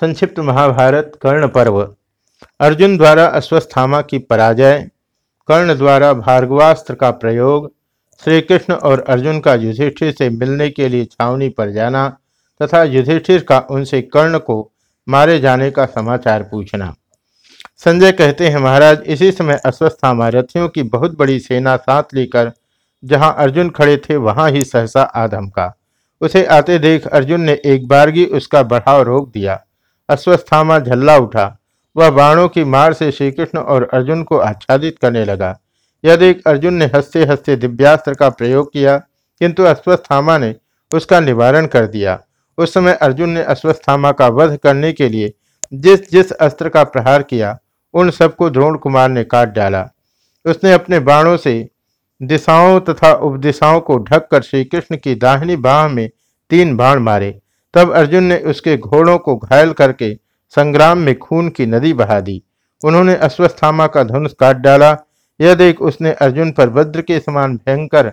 संक्षिप्त महाभारत कर्ण पर्व अर्जुन द्वारा अश्वस्थामा की पराजय, कर्ण द्वारा भार्गवास्त्र का प्रयोग श्री कृष्ण और अर्जुन का युधिष्ठिर से मिलने के लिए छावनी पर जाना, तथा युधिष्ठिर का उनसे कर्ण को मारे जाने का समाचार पूछना। संजय कहते हैं, महाराज, इसी समय अश्वस्थामा रथियों की बहुत बड़ी सेना साथ लेकर जहाँ अर्जुन खड़े थे, वहाँ ही सहसा आधम का। उसे आते देख अर्जुन ने एक बारगी उसका बढ़ाव रोक दिया। अश्वस्थामा झल्ला उठा। वह बाणों की मार से श्रीकृष्ण और अर्जुन को आच्छादित करने लगा। यह देख अर्जुन ने हँसते हँसते दिव्यास्त्र का प्रयोग किया, किंतु अश्वस्थामा ने उसका निवारण कर दिया। उस समय अर्जुन ने अश्वस्थामा का वध करने के लिए जिस जिस अस्त्र का प्रहार किया, उन सबको द्रोण कुमार ने काट डाला। उसने अपने बाणों से दिशाओं तथा उपदिशाओं को ढककर श्री कृष्ण की दाहिनी बाह में तीन बाण मारे। तब अर्जुन ने उसके घोड़ों को घायल करके संग्राम में खून की नदी बहा दी। उन्होंने अश्वस्थामा का धनुष काट डाला। यह देख उसने अर्जुन पर वज्र के समान भयंकर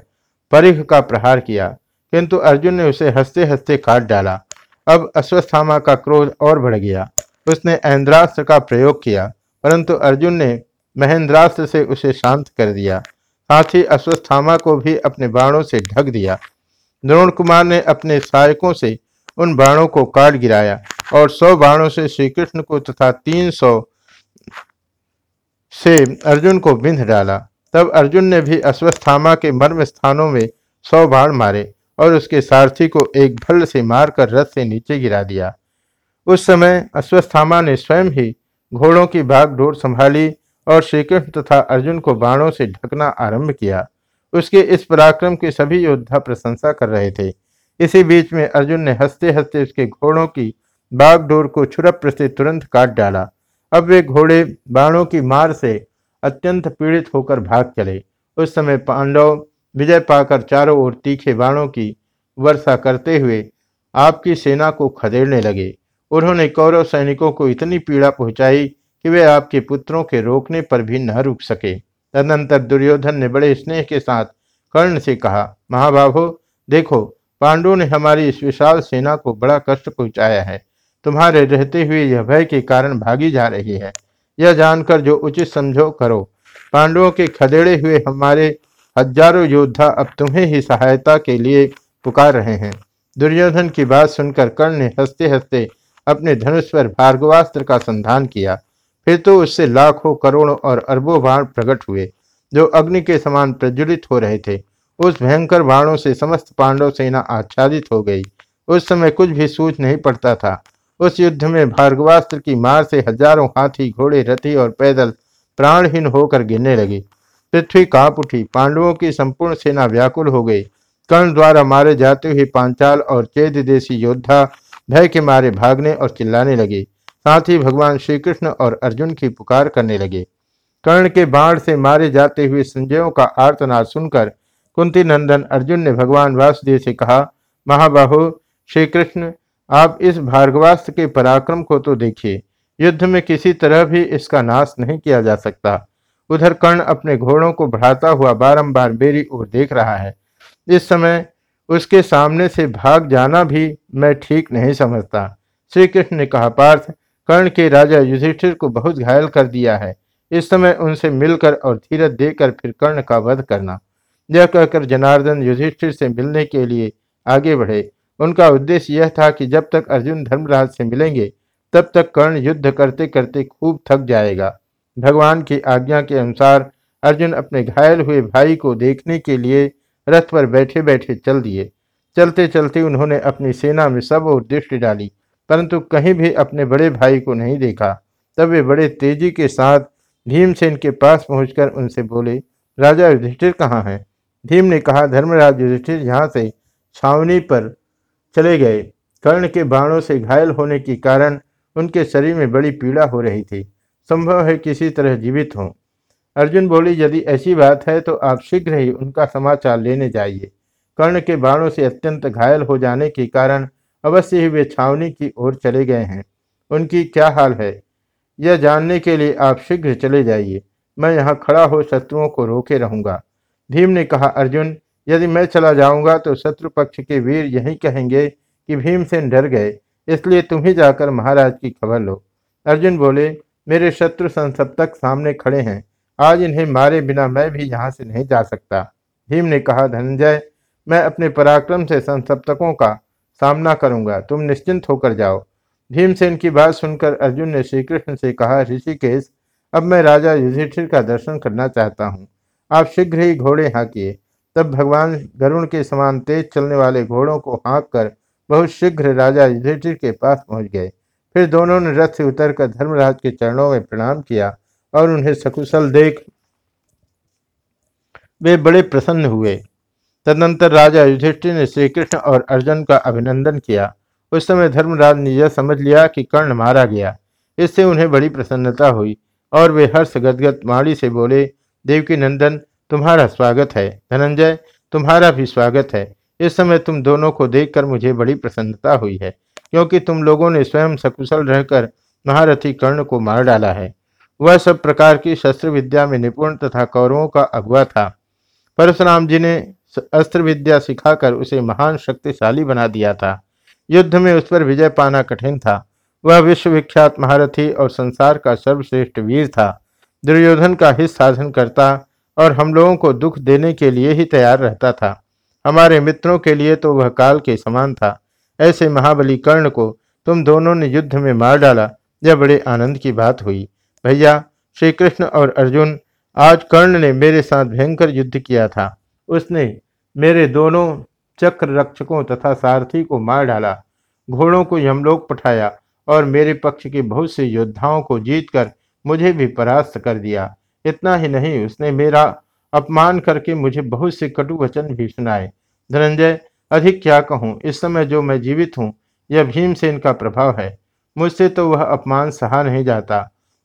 परिख का प्रहार किया, किंतु अर्जुन ने उसे हँसते हँसते काट डाला। अब अश्वस्थामा का क्रोध और बढ़ गया। उसने ऐन्द्रास्त्र का प्रयोग किया, परंतु अर्जुन ने महेंद्रास्त्र से उसे शांत कर दिया। साथ ही अश्वस्थामा को भी अपने बाणों से ढक दिया। द्रोण कुमार ने अपने सहायकों से उन बाणों को काट गिराया और सौ बाणों से श्री कृष्ण को तथा तीन सौ से अर्जुन को बिंध डाला। तब अर्जुन ने भी अश्वस्थामा के मर्म स्थानों में सौ बाण मारे और उसके सारथी को एक भल्ल से मारकर रथ से नीचे गिरा दिया। उस समय अश्वस्थामा ने स्वयं ही घोड़ों की भाग भागडोर संभाली और श्रीकृष्ण तथा अर्जुन को बाणों से ढकना आरंभ किया। उसके इस पराक्रम की सभी योद्धा प्रशंसा कर रहे थे। इसी बीच में अर्जुन ने हँसते हँसते उसके घोड़ों की बागडोर को छुरप से तुरंत काट डाला। अब वे घोड़े बाणों की मार से अत्यंत पीड़ित होकर भाग चले। उस समय पांडव विजय पाकर चारों ओर तीखे बाणों की वर्षा करते हुए आपकी सेना को खदेड़ने लगे। उन्होंने कौरव सैनिकों को इतनी पीड़ा पहुंचाई कि वे आपके पुत्रों के रोकने पर भी न रुक सके। तदनंतर दुर्योधन ने बड़े स्नेह के साथ कर्ण से कहा, महाबाहो, देखो पांडवों ने हमारी इस विशाल सेना को बड़ा कष्ट पहुँचाया है। तुम्हारे रहते हुए यह भय के कारण भागी जा रही है। यह जानकर जो उचित समझो करो। पांडवों के खदेड़े हुए हमारे हज़ारों योद्धा अब तुम्हें ही सहायता के लिए पुकार रहे हैं। दुर्योधन की बात सुनकर कर्ण ने हँसते हँसते अपने धनुष पर भार्गवास्त्र का संधान किया। फिर तो उससे लाखों करोड़ों और अरबों बाण प्रकट हुए, जो अग्नि के समान प्रज्वलित हो रहे थे। उस भयंकर बाणों से, समस्त पांडव सेना आच्छादित हो गई। उस समय कुछ भी सूझ नहीं पड़ता था। उस युद्ध में भार्गवास्त्र की मार से हज़ारों हाथी, घोड़े, रथी और पैदल प्राणहीन होकर गिरने लगे। पृथ्वी काँप उठी। पांडवों की संपूर्ण सेना व्याकुल हो गई। कर्ण द्वारा मारे जाते हुए पांचाल और चेद देशी योद्धा भय के मारे भागने और चिल्लाने लगे। साथ ही भगवान श्री कृष्ण और अर्जुन की पुकार करने लगे। कर्ण के बाण से मारे जाते हुए संजयों का आर्तनाद सुनकर कुंती नंदन अर्जुन ने भगवान वासुदेव से कहा, महाबाहु श्री कृष्ण आप इस भार्गवास्त्र के पराक्रम को तो देखिए। युद्ध में किसी तरह भी इसका नाश नहीं किया जा सकता। उधर कर्ण अपने घोड़ों को बढ़ाता हुआ बारंबार मेरी ओर देख रहा है। इस समय उसके सामने से भाग जाना भी मैं ठीक नहीं समझता। श्री कृष्ण ने कहा, पार्थ, कर्ण के राजा युधिष्ठिर को बहुत घायल कर दिया है। इस समय उनसे मिलकर और धीरज देकर फिर कर्ण का वध करना। यह कहकर जनार्दन युधिष्ठिर से मिलने के लिए आगे बढ़े। उनका उद्देश्य यह था कि जब तक अर्जुन धर्मराज से मिलेंगे, तब तक कर्ण युद्ध करते करते खूब थक जाएगा। भगवान की आज्ञा के अनुसार अर्जुन अपने घायल हुए भाई को देखने के लिए रथ पर बैठे बैठे चल दिए। चलते चलते उन्होंने अपनी सेना में सब और दृष्टि डाली, परंतु कहीं भी अपने बड़े भाई को नहीं देखा। तब वे बड़े तेज़ी के साथ भीमसेन के पास पहुंचकर उनसे बोले, राजा युधिष्ठिर कहाँ हैं? भीम ने कहा, धर्मराज युधिष्ठिर यहाँ से छावनी पर चले गए। कर्ण के बाणों से घायल होने के कारण उनके शरीर में बड़ी पीड़ा हो रही थी। संभव है किसी तरह जीवित हों। अर्जुन बोली, यदि ऐसी बात है तो आप शीघ्र ही उनका समाचार लेने जाइए। कर्ण के बाणों से अत्यंत घायल हो जाने के कारण अवश्य ही वे छावनी की ओर चले गए हैं। उनकी क्या हाल है? यह जानने के लिए आप शीघ्र चले जाइए। मैं यहाँ खड़ा हो शत्रुओं को रोके रहूँगा। भीम ने कहा, अर्जुन, यदि मैं चला जाऊँगा तो शत्रु पक्ष के वीर यही कहेंगे कि भीमसेन डर गए, इसलिए तुम ही जाकर महाराज की खबर लो। अर्जुन बोले, मेरे शत्रु संसप्तक सामने खड़े हैं, आज इन्हें मारे बिना मैं भी यहाँ से नहीं जा सकता। भीम ने कहा, धनंजय, मैं अपने पराक्रम से संसप्तकों का सामना करूँगा, तुम निश्चिंत होकर जाओ। भीमसेन की बात सुनकर अर्जुन ने श्री कृष्ण से कहा, ऋषिकेश, अब मैं राजा युधिष्ठिर का दर्शन करना चाहता हूँ। आप शीघ्र ही घोड़े हाँकिए। तब भगवान गरुण के समान तेज चलने वाले घोड़ों को हाँक कर बहुत शीघ्र राजा युधिष्ठिर के पास पहुँच गए। फिर दोनों ने रथ से उतरकर धर्मराज के चरणों में प्रणाम किया और उन्हें सकुशल देख वे बड़े प्रसन्न हुए। तदनंतर राजा युधिष्ठिर ने श्री कृष्ण और अर्जुन का अभिनंदन किया। उस समय धर्मराज ने यह समझ लिया कि कर्ण मारा गया। इससे उन्हें बड़ी प्रसन्नता हुई और वे हर्ष गदगद माड़ी से बोले देवकी नंदन तुम्हारा स्वागत है। धनंजय, तुम्हारा भी स्वागत है। इस समय तुम दोनों को देखकर मुझे बड़ी प्रसन्नता हुई है, क्योंकि तुम लोगों ने स्वयं सकुशल रहकर महारथी कर्ण को मार डाला है। वह सब प्रकार की शस्त्र विद्या में निपुण तथा कौरवों का अगुआ था। परशुराम जी ने अस्त्र विद्या सिखाकर उसे महान शक्तिशाली बना दिया था। युद्ध में उस पर विजय पाना कठिन था। वह विश्वविख्यात महारथी और संसार का सर्वश्रेष्ठ वीर था। दुर्योधन का हित साधन करता और हम लोगों को दुख देने के लिए ही तैयार रहता था। हमारे मित्रों के लिए तो वह काल के समान था। ऐसे महाबली कर्ण को तुम दोनों ने युद्ध में मार डाला, यह बड़े आनंद की बात हुई। भैया श्री कृष्ण और अर्जुन, आज कर्ण ने मेरे साथ भयंकर युद्ध किया था। उसने मेरे दोनों चक्र रक्षकों तथा सारथी को मार डाला, घोड़ों को यमलोक पठाया और मेरे पक्ष के बहुत से योद्धाओं को जीतकर मुझे भी परास्त कर दिया। इतना ही नहीं, उसने मेरा अपमान करके मुझे बहुत से कटु वचन भी सुनाए। धनंजय, अधिक क्या कहूँ? इस समय जो मैं जीवित हूँ, यह भीमसेन का प्रभाव है। मुझसे तो वह अपमान सहा नहीं जाता।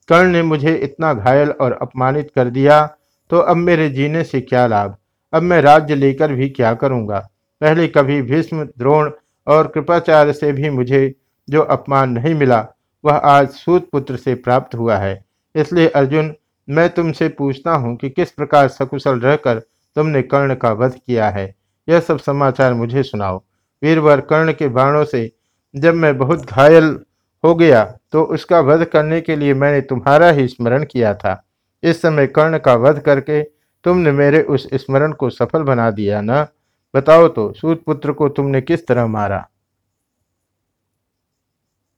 कर्ण ने मुझे इतना घायल और अपमानित कर दिया तो अब मेरे जीने से क्या लाभ? अब मैं राज्य लेकर भी क्या करूँगा? पहले कभी भीष्म, द्रोण और कृपाचार्य से भी मुझे जो अपमान नहीं मिला वह आज सूत पुत्र से प्राप्त हुआ है। इसलिए अर्जुन, मैं तुमसे पूछता हूँ कि किस प्रकार सकुशल रहकर तुमने कर्ण का वध किया है। यह सब समाचार मुझे सुनाओ। वीरवर कर्ण के बाणों से, जब मैं बहुत घायल हो गया तो उसका वध करने के लिए मैंने तुम्हारा ही स्मरण किया था। इस समय कर्ण का वध करके तुमने मेरे उस स्मरण को सफल बना दिया, ना? बताओ तो सूत पुत्र को तुमने किस तरह मारा?